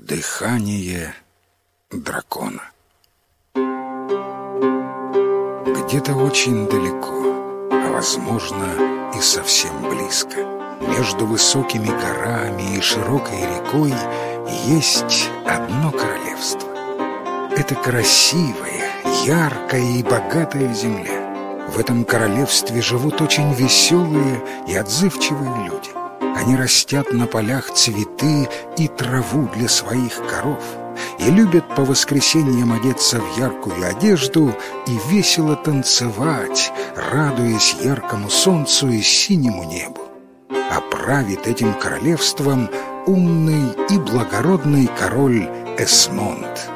Дыхание дракона. Где-то очень далеко, а возможно и совсем близко, между высокими горами и широкой рекой есть одно королевство. Это красивая, яркая и богатая земля. В этом королевстве живут очень веселые и отзывчивые люди. Они растят на полях цветы и траву для своих коров и любят по воскресеньям одеться в яркую одежду и весело танцевать, радуясь яркому солнцу и синему небу. А правит этим королевством умный и благородный король Эсмонд.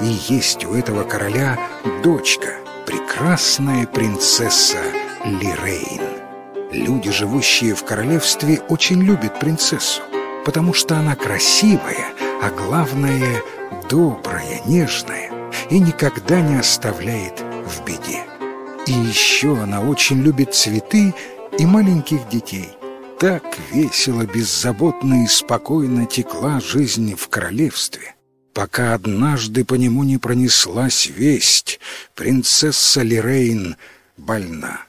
И есть у этого короля дочка, прекрасная принцесса Лирейн. Люди, живущие в королевстве, очень любят принцессу, потому что она красивая, а главное — добрая, нежная и никогда не оставляет в беде. И еще она очень любит цветы и маленьких детей. Так весело, беззаботно и спокойно текла жизнь в королевстве, пока однажды по нему не пронеслась весть «Принцесса Лирейн больна».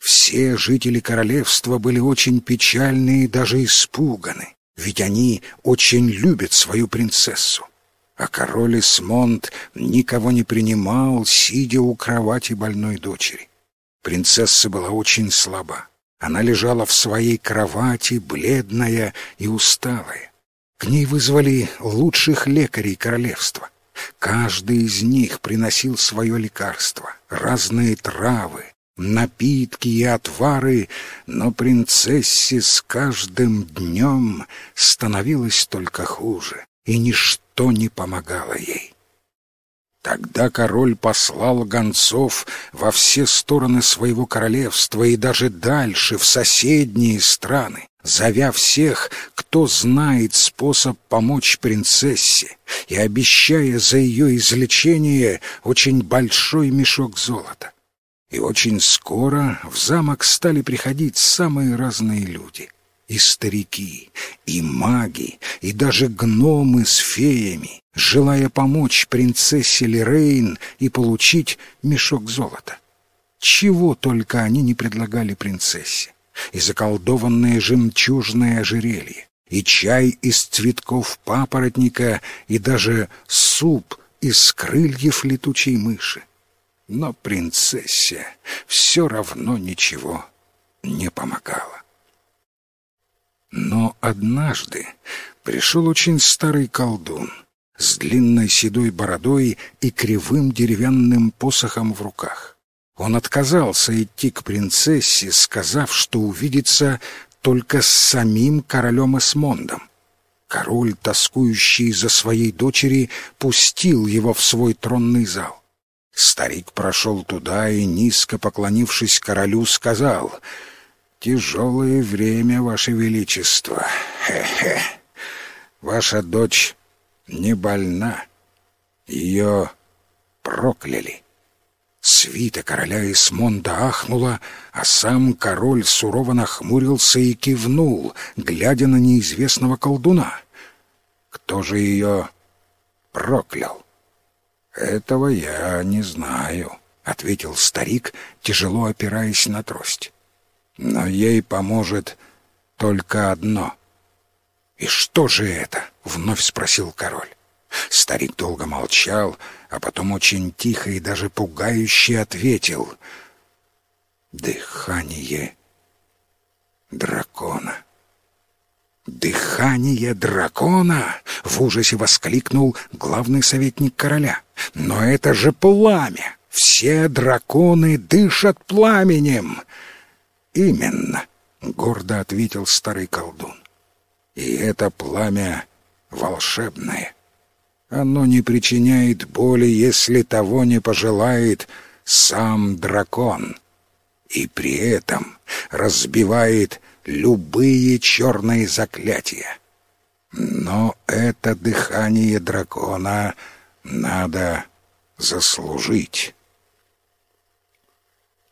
Все жители королевства были очень печальны и даже испуганы, ведь они очень любят свою принцессу. А король Эсмонд никого не принимал, сидя у кровати больной дочери. Принцесса была очень слаба. Она лежала в своей кровати, бледная и усталая. К ней вызвали лучших лекарей королевства. Каждый из них приносил свое лекарство, разные травы, напитки и отвары, но принцессе с каждым днем становилось только хуже, и ничто не помогало ей. Тогда король послал гонцов во все стороны своего королевства и даже дальше, в соседние страны, зовя всех, кто знает способ помочь принцессе, и обещая за ее излечение очень большой мешок золота. И очень скоро в замок стали приходить самые разные люди. И старики, и маги, и даже гномы с феями, желая помочь принцессе Лирейн и получить мешок золота. Чего только они не предлагали принцессе. И заколдованное жемчужное ожерелье, и чай из цветков папоротника, и даже суп из крыльев летучей мыши но принцессе все равно ничего не помогало. Но однажды пришел очень старый колдун с длинной седой бородой и кривым деревянным посохом в руках. Он отказался идти к принцессе, сказав, что увидится только с самим королем Эсмондом. Король, тоскующий за своей дочери, пустил его в свой тронный зал. Старик прошел туда и, низко поклонившись королю, сказал «Тяжелое время, ваше величество. Хе-хе. Ваша дочь не больна. Ее прокляли». Свита короля Исмонда ахнула, а сам король сурово нахмурился и кивнул, глядя на неизвестного колдуна. Кто же ее проклял? «Этого я не знаю», — ответил старик, тяжело опираясь на трость. «Но ей поможет только одно». «И что же это?» — вновь спросил король. Старик долго молчал, а потом очень тихо и даже пугающе ответил. «Дыхание дракона». «Дыхание дракона!» — в ужасе воскликнул главный советник короля. «Но это же пламя! Все драконы дышат пламенем!» «Именно!» — гордо ответил старый колдун. «И это пламя волшебное. Оно не причиняет боли, если того не пожелает сам дракон, и при этом разбивает любые черные заклятия. Но это дыхание дракона надо заслужить.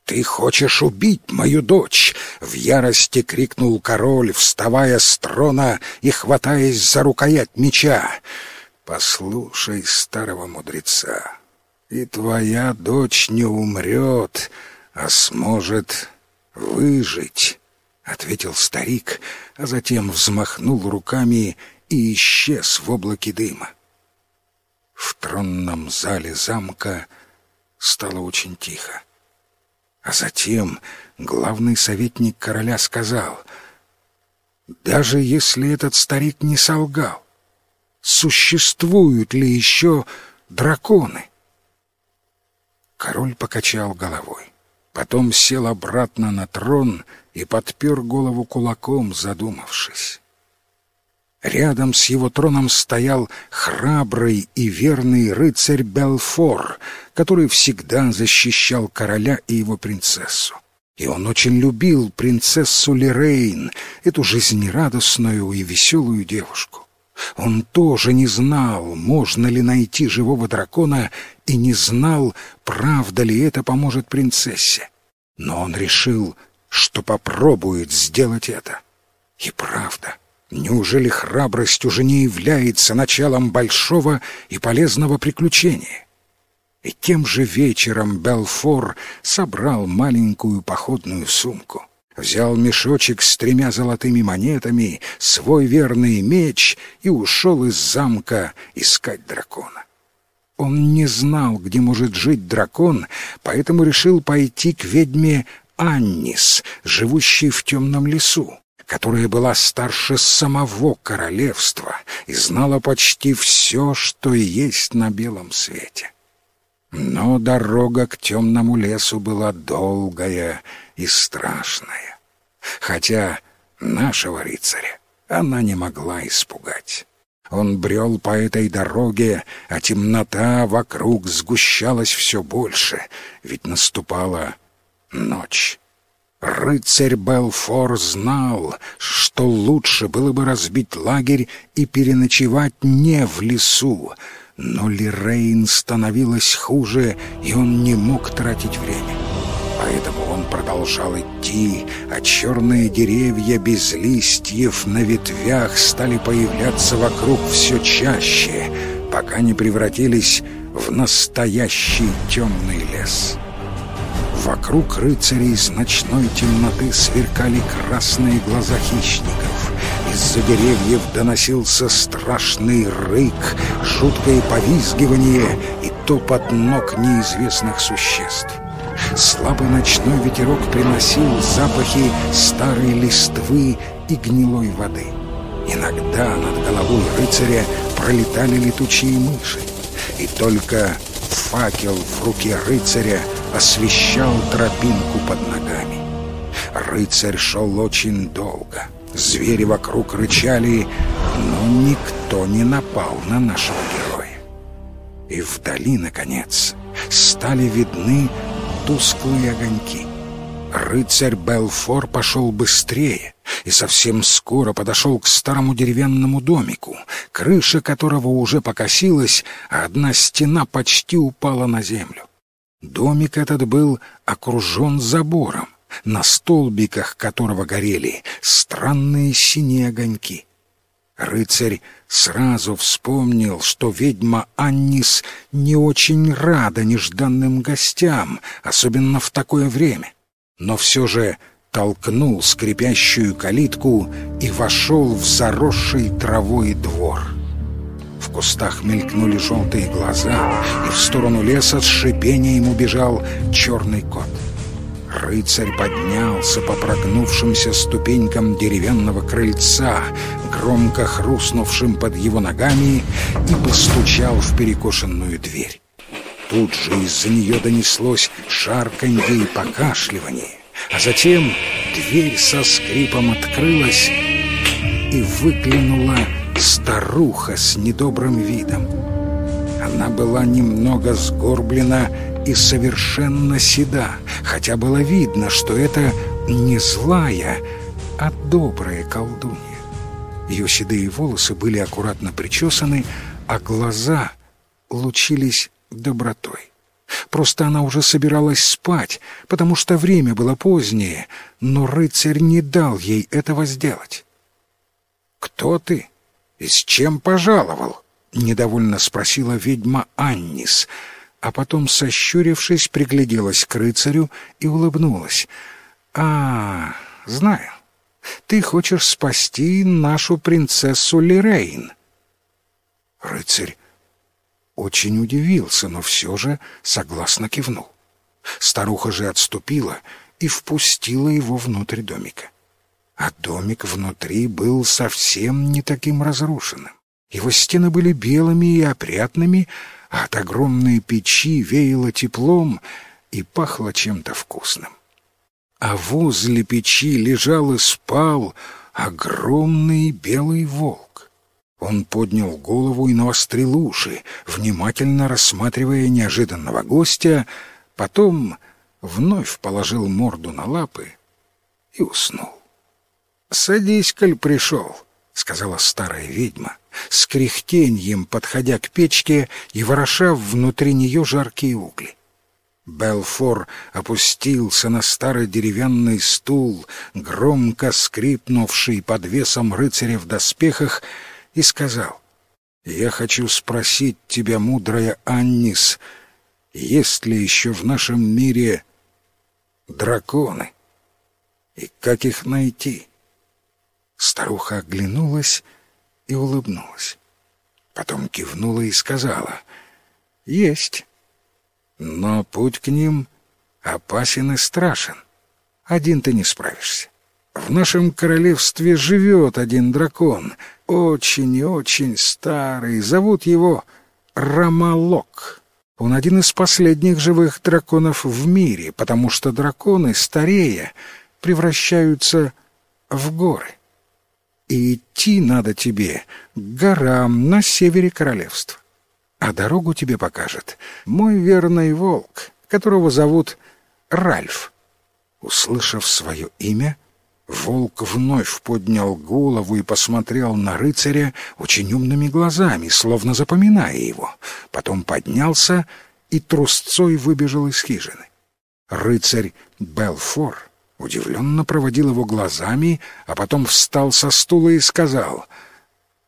«Ты хочешь убить мою дочь?» — в ярости крикнул король, вставая с трона и хватаясь за рукоять меча. послушай старого мудреца, и твоя дочь не умрет, а сможет выжить, — ответил старик, а затем взмахнул руками и исчез в облаке дыма. В тронном зале замка стало очень тихо. А затем главный советник короля сказал, «Даже если этот старик не солгал, существуют ли еще драконы?» Король покачал головой, потом сел обратно на трон и подпер голову кулаком, задумавшись. Рядом с его троном стоял храбрый и верный рыцарь Белфор, который всегда защищал короля и его принцессу. И он очень любил принцессу Лирейн, эту жизнерадостную и веселую девушку. Он тоже не знал, можно ли найти живого дракона, и не знал, правда ли это поможет принцессе. Но он решил, что попробует сделать это. И правда — Неужели храбрость уже не является началом большого и полезного приключения? И тем же вечером Белфор собрал маленькую походную сумку, взял мешочек с тремя золотыми монетами, свой верный меч и ушел из замка искать дракона. Он не знал, где может жить дракон, поэтому решил пойти к ведьме Аннис, живущей в темном лесу которая была старше самого королевства и знала почти все, что есть на белом свете. Но дорога к темному лесу была долгая и страшная, хотя нашего рыцаря она не могла испугать. Он брел по этой дороге, а темнота вокруг сгущалась все больше, ведь наступала ночь. Рыцарь Белфор знал, что лучше было бы разбить лагерь и переночевать не в лесу, но Лирейн становилось хуже, и он не мог тратить время. Поэтому он продолжал идти, а черные деревья без листьев на ветвях стали появляться вокруг все чаще, пока не превратились в настоящий темный лес. Вокруг рыцарей из ночной темноты сверкали красные глаза хищников. Из-за деревьев доносился страшный рык, жуткое повизгивание и топот ног неизвестных существ. Слабый ночной ветерок приносил запахи старой листвы и гнилой воды. Иногда над головой рыцаря пролетали летучие мыши, и только факел в руке рыцаря освещал тропинку под ногами. Рыцарь шел очень долго. Звери вокруг рычали, но никто не напал на нашего героя. И вдали, наконец, стали видны тусклые огоньки. Рыцарь Белфор пошел быстрее и совсем скоро подошел к старому деревянному домику, крыша которого уже покосилась, а одна стена почти упала на землю. Домик этот был окружен забором, на столбиках которого горели странные синие огоньки. Рыцарь сразу вспомнил, что ведьма Аннис не очень рада нежданным гостям, особенно в такое время, но все же толкнул скрипящую калитку и вошел в заросший травой двор. В кустах мелькнули желтые глаза, и в сторону леса с шипением убежал черный кот. Рыцарь поднялся по прогнувшимся ступенькам деревянного крыльца, громко хрустнувшим под его ногами, и постучал в перекошенную дверь. Тут же из-за нее донеслось шарканье и покашливание, а затем дверь со скрипом открылась и выглянула старуха с недобрым видом. Она была немного сгорблена и совершенно седа, хотя было видно, что это не злая, а добрая колдунья. Ее седые волосы были аккуратно причесаны, а глаза лучились добротой. Просто она уже собиралась спать, потому что время было позднее, но рыцарь не дал ей этого сделать. «Кто ты?» «И с чем пожаловал?» — недовольно спросила ведьма Аннис, а потом, сощурившись, пригляделась к рыцарю и улыбнулась. «А, знаю, ты хочешь спасти нашу принцессу Лирейн». Рыцарь очень удивился, но все же согласно кивнул. Старуха же отступила и впустила его внутрь домика. А домик внутри был совсем не таким разрушенным. Его стены были белыми и опрятными, от огромной печи веяло теплом и пахло чем-то вкусным. А возле печи лежал и спал огромный белый волк. Он поднял голову и навострил уши, внимательно рассматривая неожиданного гостя, потом вновь положил морду на лапы и уснул. «Садись, коль пришел», — сказала старая ведьма, с кряхтеньем подходя к печке и вороша внутри нее жаркие угли. Белфор опустился на старый деревянный стул, громко скрипнувший под весом рыцаря в доспехах, и сказал, «Я хочу спросить тебя, мудрая Аннис, есть ли еще в нашем мире драконы? И как их найти?» Старуха оглянулась и улыбнулась. Потом кивнула и сказала, «Есть, но путь к ним опасен и страшен. Один ты не справишься. В нашем королевстве живет один дракон, очень и очень старый, зовут его Рамалок. Он один из последних живых драконов в мире, потому что драконы, старея, превращаются в горы и идти надо тебе к горам на севере королевства. А дорогу тебе покажет мой верный волк, которого зовут Ральф. Услышав свое имя, волк вновь поднял голову и посмотрел на рыцаря очень умными глазами, словно запоминая его. Потом поднялся и трусцой выбежал из хижины. Рыцарь Белфор удивленно проводил его глазами, а потом встал со стула и сказал,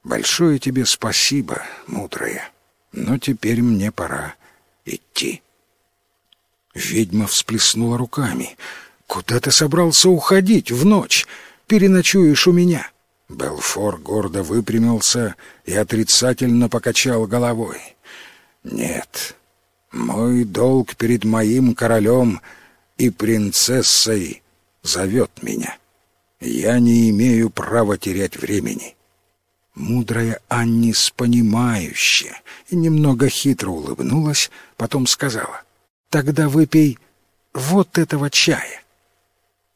«Большое тебе спасибо, мудрая, но теперь мне пора идти». Ведьма всплеснула руками. «Куда ты собрался уходить в ночь? Переночуешь у меня?» Белфор гордо выпрямился и отрицательно покачал головой. «Нет, мой долг перед моим королем и принцессой зовет меня. Я не имею права терять времени». Мудрая Аннис понимающе и немного хитро улыбнулась, потом сказала, «Тогда выпей вот этого чая».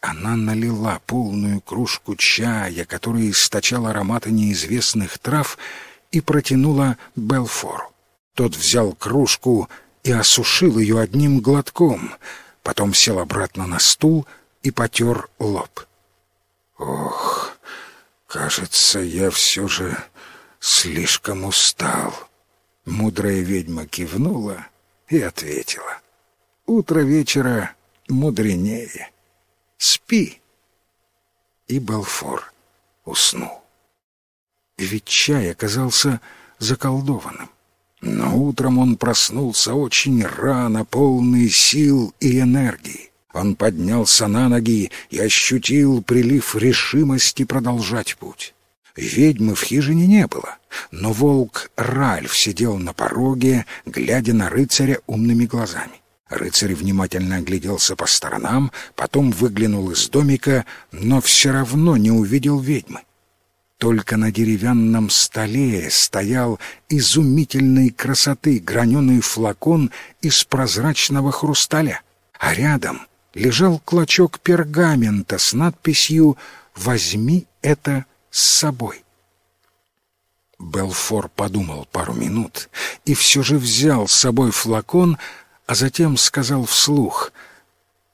Она налила полную кружку чая, который источал ароматы неизвестных трав, и протянула Белфору. Тот взял кружку и осушил ее одним глотком, потом сел обратно на стул — и потер лоб. «Ох, кажется, я все же слишком устал». Мудрая ведьма кивнула и ответила. «Утро вечера мудренее. Спи». И Балфор уснул. Ведь чай оказался заколдованным. Но утром он проснулся очень рано, полный сил и энергии. Он поднялся на ноги и ощутил прилив решимости продолжать путь. Ведьмы в хижине не было, но волк Ральф сидел на пороге, глядя на рыцаря умными глазами. Рыцарь внимательно огляделся по сторонам, потом выглянул из домика, но все равно не увидел ведьмы. Только на деревянном столе стоял изумительной красоты граненый флакон из прозрачного хрусталя, а рядом — лежал клочок пергамента с надписью «Возьми это с собой». Белфор подумал пару минут и все же взял с собой флакон, а затем сказал вслух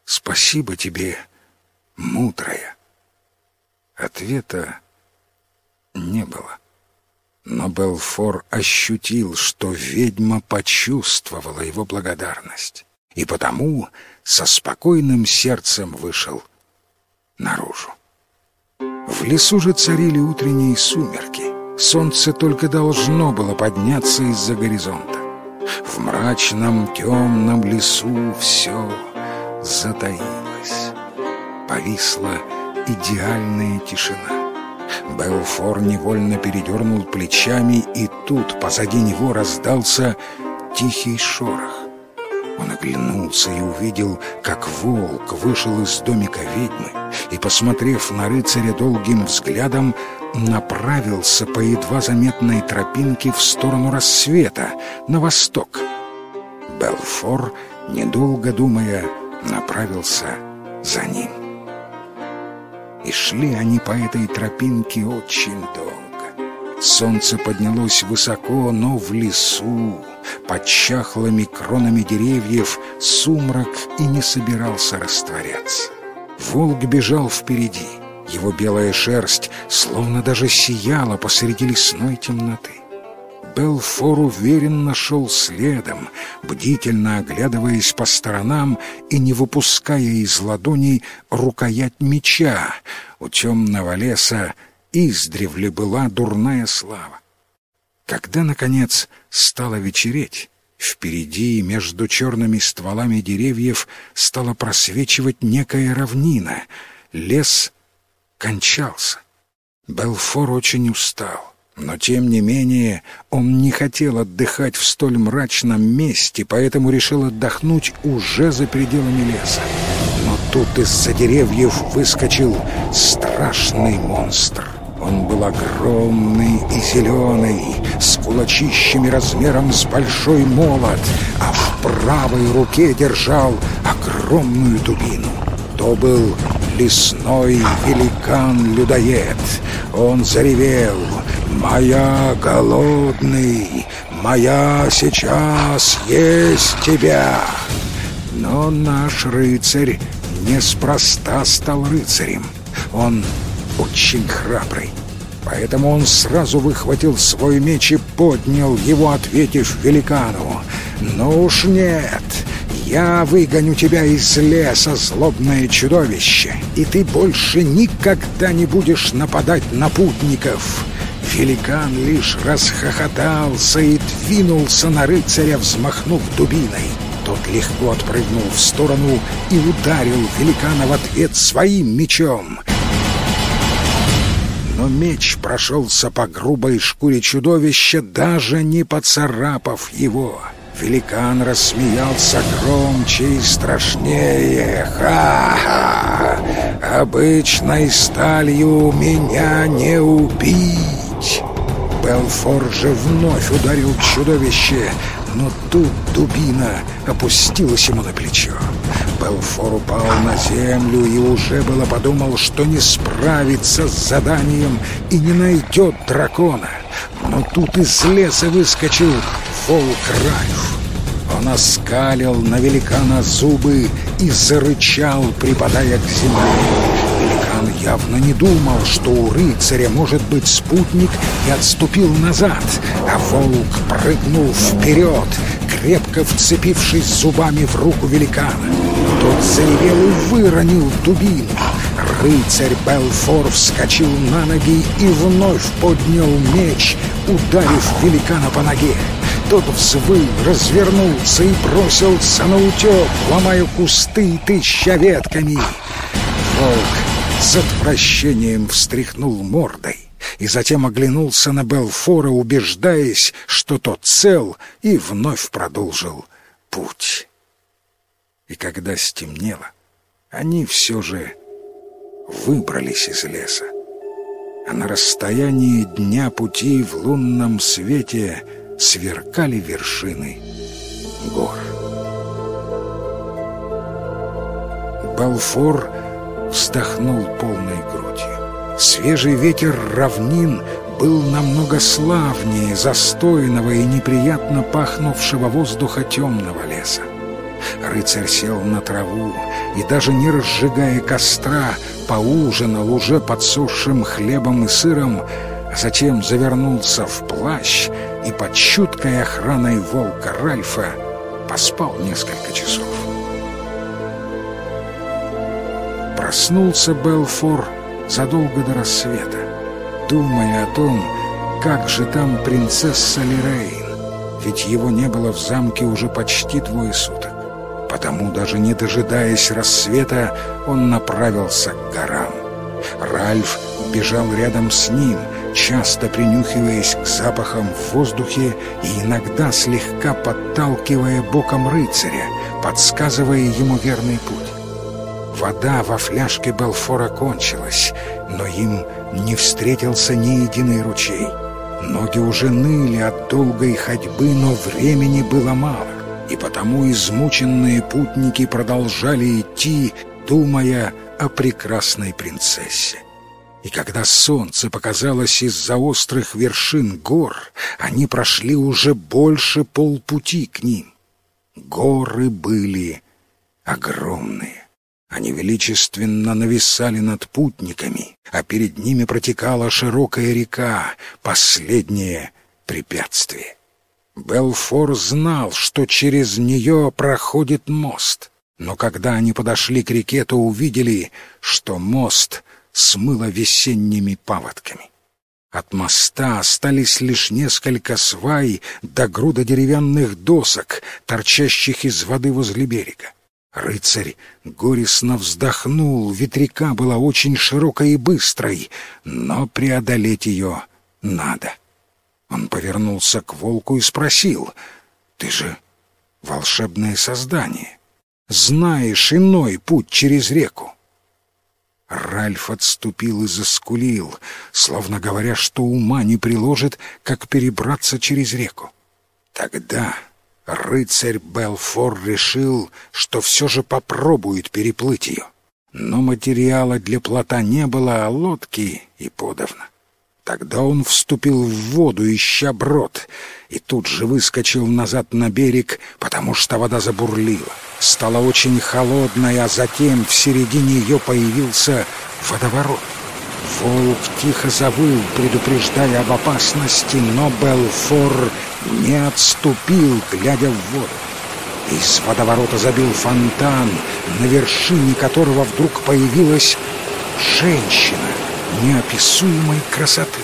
«Спасибо тебе, мудрая». Ответа не было. Но Белфор ощутил, что ведьма почувствовала его благодарность и потому со спокойным сердцем вышел наружу. В лесу же царили утренние сумерки. Солнце только должно было подняться из-за горизонта. В мрачном темном лесу все затаилось. Повисла идеальная тишина. Белфор невольно передернул плечами, и тут позади него раздался тихий шорох. Он оглянулся и увидел, как волк вышел из домика ведьмы и, посмотрев на рыцаря долгим взглядом, направился по едва заметной тропинке в сторону рассвета, на восток. Белфор, недолго думая, направился за ним. И шли они по этой тропинке очень долго. Солнце поднялось высоко, но в лесу, под чахлыми кронами деревьев, сумрак и не собирался растворяться. Волк бежал впереди. Его белая шерсть словно даже сияла посреди лесной темноты. Белфор уверенно шел следом, бдительно оглядываясь по сторонам и не выпуская из ладоней рукоять меча. У темного леса издревле была дурная слава. Когда, наконец, стало вечереть, впереди между черными стволами деревьев стала просвечивать некая равнина. Лес кончался. Белфор очень устал. Но, тем не менее, он не хотел отдыхать в столь мрачном месте, поэтому решил отдохнуть уже за пределами леса. Но тут из-за деревьев выскочил страшный монстр. Он был огромный и зеленый, с кулачищами размером с большой молот, а в правой руке держал огромную дубину. То был лесной великан-людоед. Он заревел «Моя голодный, моя сейчас есть тебя!» Но наш рыцарь неспроста стал рыцарем. Он очень храбрый. Поэтому он сразу выхватил свой меч и поднял его, ответив великану. «Ну уж нет, я выгоню тебя из леса, злобное чудовище, и ты больше никогда не будешь нападать на путников!» Великан лишь расхохотался и двинулся на рыцаря, взмахнув дубиной. Тот легко отпрыгнул в сторону и ударил великана в ответ своим мечом. Но меч прошелся по грубой шкуре чудовища, даже не поцарапав его. Великан рассмеялся громче и страшнее. «Ха-ха! Обычной сталью меня не убить!» Белфор же вновь ударил чудовище, но тут дубина опустилась ему на плечо. Белфор упал на землю и уже было подумал, что не справится с заданием и не найдет дракона. Но тут из леса выскочил волк Ральф. Он оскалил на великана зубы и зарычал, припадая к земле. Великан явно не думал, что у рыцаря может быть спутник, и отступил назад, а волк прыгнул вперед, крепко вцепившись зубами в руку великана. Тот заревел и выронил дубину. Рыцарь Белфор вскочил на ноги и вновь поднял меч, ударив великана по ноге. Тот взвыл, развернулся и бросился на утек, ломая кусты тыща ветками. Волк с отвращением встряхнул мордой и затем оглянулся на Белфора, убеждаясь, что тот цел, и вновь продолжил путь. И когда стемнело, они все же выбрались из леса. А на расстоянии дня пути в лунном свете — сверкали вершины гор. Балфор вздохнул полной грудью. Свежий ветер равнин был намного славнее застойного и неприятно пахнувшего воздуха темного леса. Рыцарь сел на траву и, даже не разжигая костра, поужинал уже подсохшим хлебом и сыром, а затем завернулся в плащ и под чуткой охраной волка Ральфа поспал несколько часов. Проснулся Белфор задолго до рассвета, думая о том, как же там принцесса Лирейн? Ведь его не было в замке уже почти двое суток. Потому, даже не дожидаясь рассвета, он направился к горам. Ральф бежал рядом с ним, часто принюхиваясь к запахам в воздухе и иногда слегка подталкивая боком рыцаря, подсказывая ему верный путь. Вода во фляжке Белфора кончилась, но им не встретился ни единый ручей. Ноги уже ныли от долгой ходьбы, но времени было мало, и потому измученные путники продолжали идти, думая о прекрасной принцессе. И когда солнце показалось из-за острых вершин гор, они прошли уже больше полпути к ним. Горы были огромные. Они величественно нависали над путниками, а перед ними протекала широкая река, последнее препятствие. Белфор знал, что через нее проходит мост, но когда они подошли к реке, то увидели, что мост смыло весенними паводками. От моста остались лишь несколько свай до груда деревянных досок, торчащих из воды возле берега. Рыцарь горестно вздохнул, ветряка была очень широкой и быстрой, но преодолеть ее надо. Он повернулся к волку и спросил, «Ты же волшебное создание, знаешь иной путь через реку?» Ральф отступил и заскулил, словно говоря, что ума не приложит, как перебраться через реку. Тогда рыцарь Белфор решил, что все же попробует переплыть ее. Но материала для плота не было, а лодки и подавно. Тогда он вступил в воду, ища брод, и тут же выскочил назад на берег, потому что вода забурлила. Стала очень холодной, а затем в середине ее появился водоворот. Волк тихо завыл, предупреждая об опасности, но Белфор не отступил, глядя в воду. Из водоворота забил фонтан, на вершине которого вдруг появилась женщина — неописуемой красоты.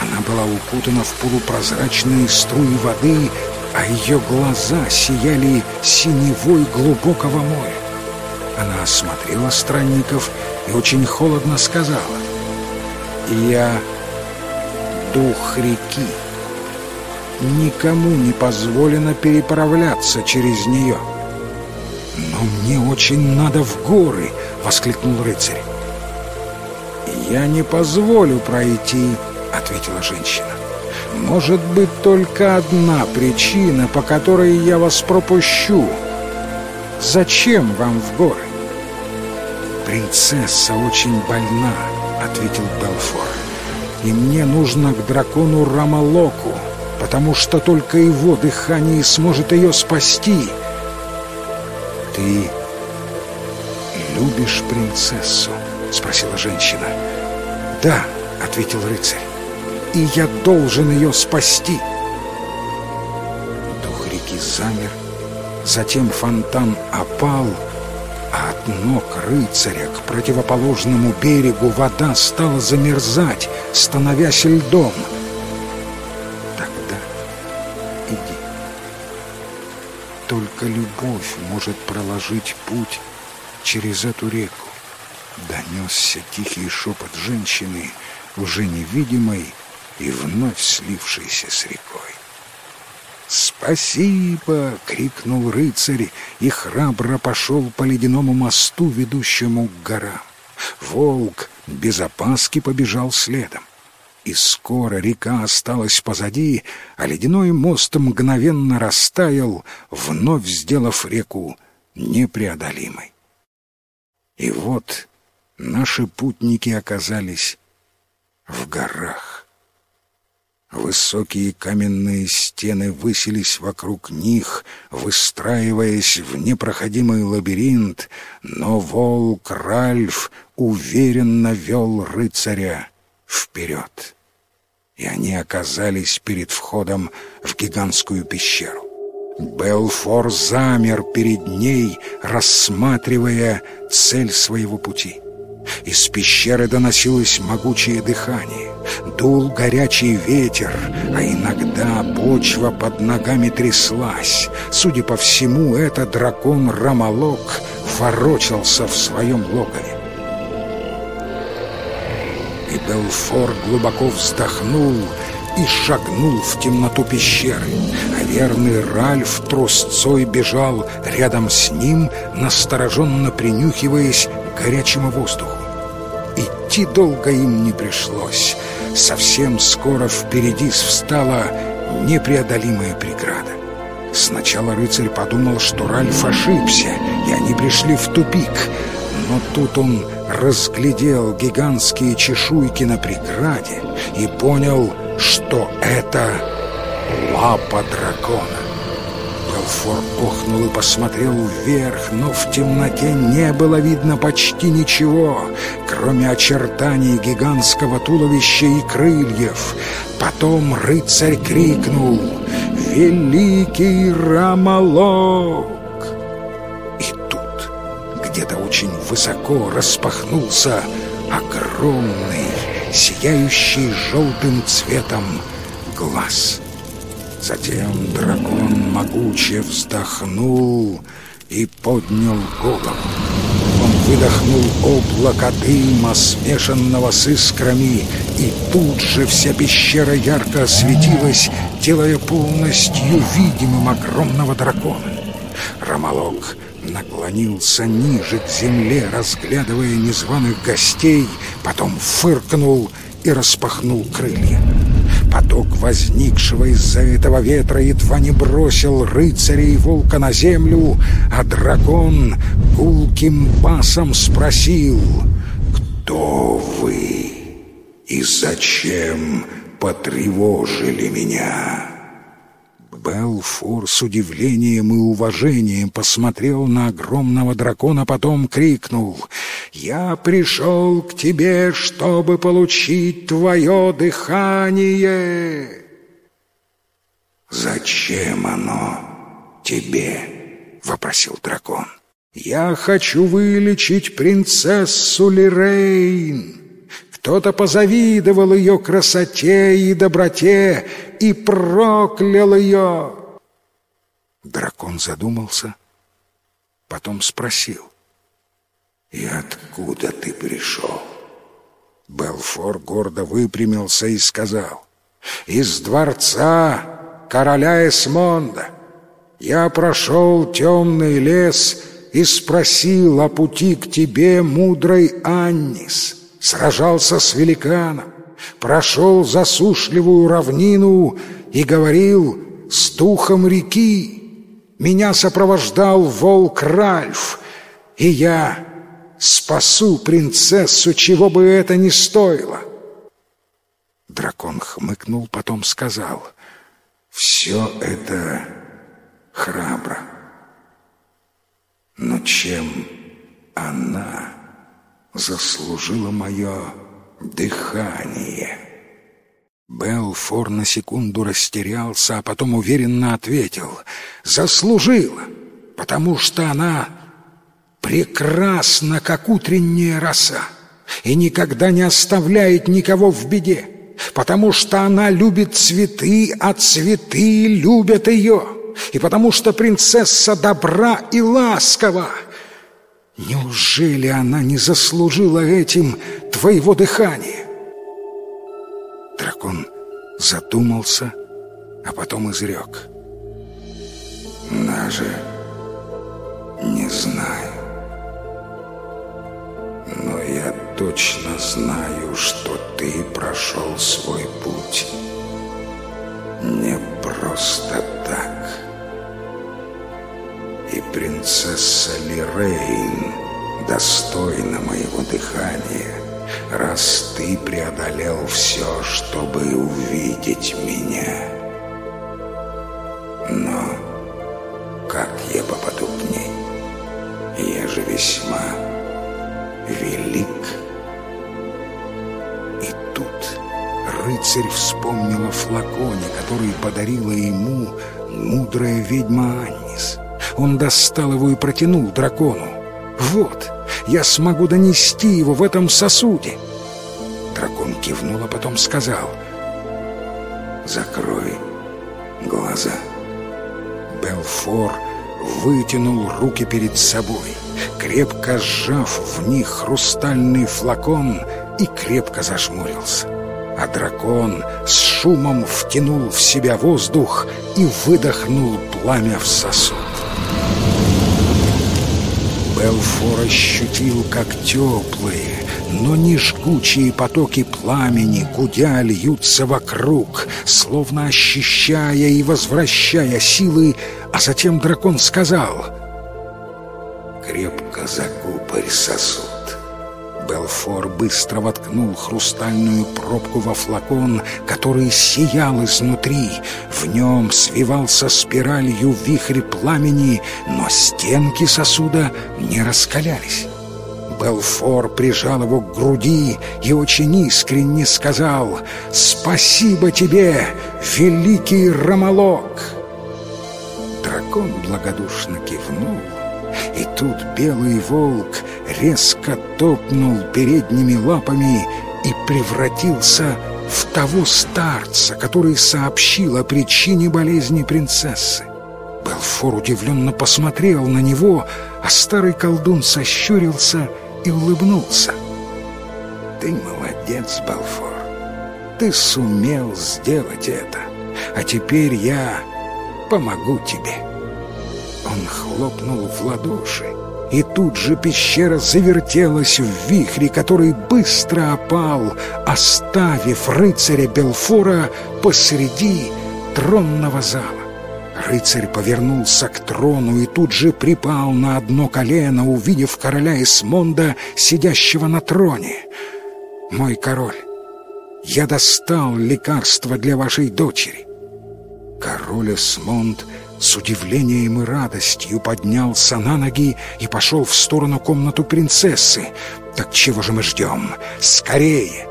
Она была укутана в полупрозрачные струи воды, а ее глаза сияли синевой глубокого моря. Она осмотрела странников и очень холодно сказала, «Я дух реки. Никому не позволено переправляться через нее». «Но мне очень надо в горы!» — воскликнул рыцарь. «Я не позволю пройти», — ответила женщина. «Может быть только одна причина, по которой я вас пропущу. Зачем вам в горы?» «Принцесса очень больна», — ответил Белфор. «И мне нужно к дракону Рамалоку, потому что только его дыхание сможет ее спасти». «Ты любишь принцессу?» — спросила женщина. «Да», — ответил рыцарь, — «и я должен ее спасти». Дух реки замер, затем фонтан опал, а от ног рыцаря к противоположному берегу вода стала замерзать, становясь льдом. Только любовь может проложить путь через эту реку. Донесся тихий шепот женщины, уже невидимой и вновь слившейся с рекой. «Спасибо!» — крикнул рыцарь и храбро пошел по ледяному мосту, ведущему к горам. Волк без опаски побежал следом. И скоро река осталась позади, а ледяной мост мгновенно растаял, вновь сделав реку непреодолимой. И вот наши путники оказались в горах. Высокие каменные стены высились вокруг них, выстраиваясь в непроходимый лабиринт, но волк Ральф уверенно вел рыцаря вперед. И они оказались перед входом в гигантскую пещеру. Белфор замер перед ней, рассматривая цель своего пути. Из пещеры доносилось могучее дыхание. Дул горячий ветер, а иногда почва под ногами тряслась. Судя по всему, этот дракон Рамалок ворочался в своем логове. И Белфор глубоко вздохнул и шагнул в темноту пещеры, а верный Ральф трусцой бежал рядом с ним, настороженно принюхиваясь к горячему воздуху. Идти долго им не пришлось. Совсем скоро впереди встала непреодолимая преграда. Сначала рыцарь подумал, что Ральф ошибся, и они пришли в тупик. Но тут он разглядел гигантские чешуйки на преграде и понял, что это лапа дракона. Белфор охнул и посмотрел вверх, но в темноте не было видно почти ничего, кроме очертаний гигантского туловища и крыльев. Потом рыцарь крикнул «Великий Рамалок!» Где-то очень высоко распахнулся огромный, сияющий желтым цветом глаз — Затем дракон могуче вздохнул и поднял голову. Он выдохнул облако дыма, смешанного с искрами, и тут же вся пещера ярко осветилась, делая полностью видимым огромного дракона. Ромолок наклонился ниже к земле, разглядывая незваных гостей, потом фыркнул и распахнул крылья. Поток возникшего из-за этого ветра едва не бросил рыцаря и волка на землю, а дракон гулким басом спросил «Кто вы и зачем потревожили меня?» Белфур с удивлением и уважением посмотрел на огромного дракона, потом крикнул «Я пришел к тебе, чтобы получить твое дыхание!» «Зачем оно тебе?» — вопросил дракон. «Я хочу вылечить принцессу Лирейн!» Кто-то позавидовал ее красоте и доброте и проклял ее. Дракон задумался, потом спросил. «И откуда ты пришел?» Белфор гордо выпрямился и сказал. «Из дворца короля Эсмонда. Я прошел темный лес и спросил о пути к тебе, мудрой Аннис» сражался с великаном, прошел засушливую равнину и говорил с духом реки. Меня сопровождал волк Ральф, и я спасу принцессу, чего бы это ни стоило. Дракон хмыкнул, потом сказал, «Все это храбро. Но чем она...» заслужила мое дыхание. Белфор на секунду растерялся, а потом уверенно ответил «Заслужила, потому что она прекрасна, как утренняя роса, и никогда не оставляет никого в беде, потому что она любит цветы, а цветы любят ее, и потому что принцесса добра и ласкова». Неужели она не заслужила этим твоего дыхания? Дракон задумался, а потом изрек. Даже не знаю. Но я точно знаю, что ты прошел свой путь не просто так и принцесса Лирейн достойна моего дыхания, раз ты преодолел все, чтобы увидеть меня. Но как я попаду к ней? Я же весьма велик. И тут рыцарь вспомнил о флаконе, который подарила ему мудрая ведьма Аннис. Он достал его и протянул дракону. «Вот, я смогу донести его в этом сосуде. Дракон кивнул, а потом сказал «Закрой глаза». Белфор вытянул руки перед собой, крепко сжав в них хрустальный флакон и крепко зажмурился. А дракон с шумом втянул в себя воздух и выдохнул пламя в сосуд. Белфор ощутил, как теплые, но не жгучие потоки пламени, гудя, льются вокруг, словно ощущая и возвращая силы, а затем дракон сказал «Крепко закупорь сосуд». Белфор быстро воткнул хрустальную пробку во флакон, который сиял изнутри. В нем свивался спиралью вихрь пламени, но стенки сосуда не раскалялись. Белфор прижал его к груди и очень искренне сказал «Спасибо тебе, великий Ромолок!» Дракон благодушно кивнул, и тут белый волк резко топнул передними лапами и превратился в того старца, который сообщил о причине болезни принцессы. Белфор удивленно посмотрел на него, а старый колдун сощурился и улыбнулся. «Ты молодец, Белфор. Ты сумел сделать это. А теперь я помогу тебе». Он хлопнул в ладоши, и тут же пещера завертелась в вихре, который быстро опал, оставив рыцаря Белфора посреди тронного зала. Рыцарь повернулся к трону и тут же припал на одно колено, увидев короля Эсмонда, сидящего на троне. «Мой король, я достал лекарство для вашей дочери». Король Эсмонд с удивлением и радостью поднялся на ноги и пошел в сторону комнату принцессы. «Так чего же мы ждем? Скорее!»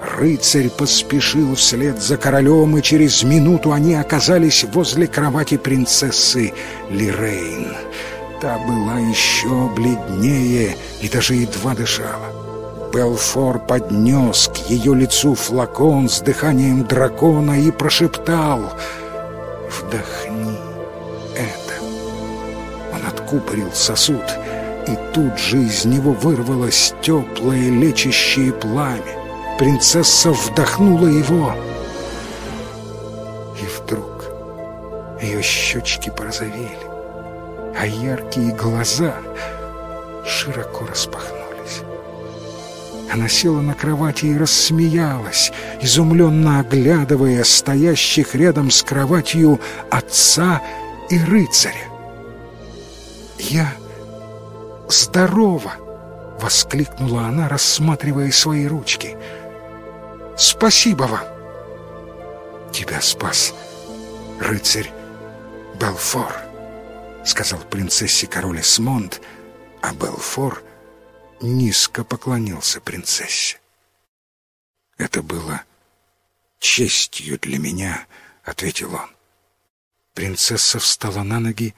Рыцарь поспешил вслед за королем, и через минуту они оказались возле кровати принцессы Лирейн. Та была еще бледнее и даже едва дышала. Белфор поднес к ее лицу флакон с дыханием дракона и прошептал «Вдохни Он откупорил сосуд, и тут же из него вырвалось теплое лечащее пламя. Принцесса вдохнула его. И вдруг ее щечки порозовели, а яркие глаза широко распахнулись. Она села на кровати и рассмеялась, изумленно оглядывая стоящих рядом с кроватью отца и рыцаря. «Я здорова!» — воскликнула она, рассматривая свои ручки — Спасибо вам!» «Тебя спас рыцарь Белфор», — сказал принцессе король Эсмонд, а Белфор низко поклонился принцессе. «Это было честью для меня», — ответил он. Принцесса встала на ноги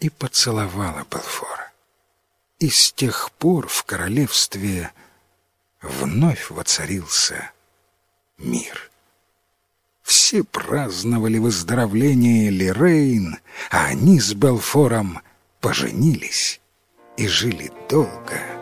и поцеловала Белфора. И с тех пор в королевстве вновь воцарился мир. Все праздновали выздоровление Лирейн, а они с Белфором поженились и жили долго